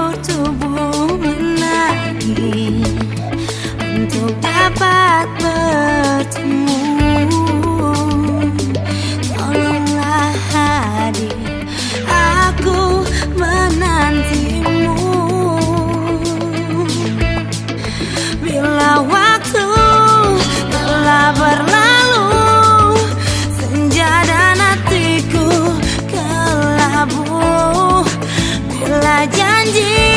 seluruh tubuh menari Untuk dapat bertemu. Tolonglah hadir Aku menantimu. Bila waktu telah berlalu Senja dan hatiku kelabu. день.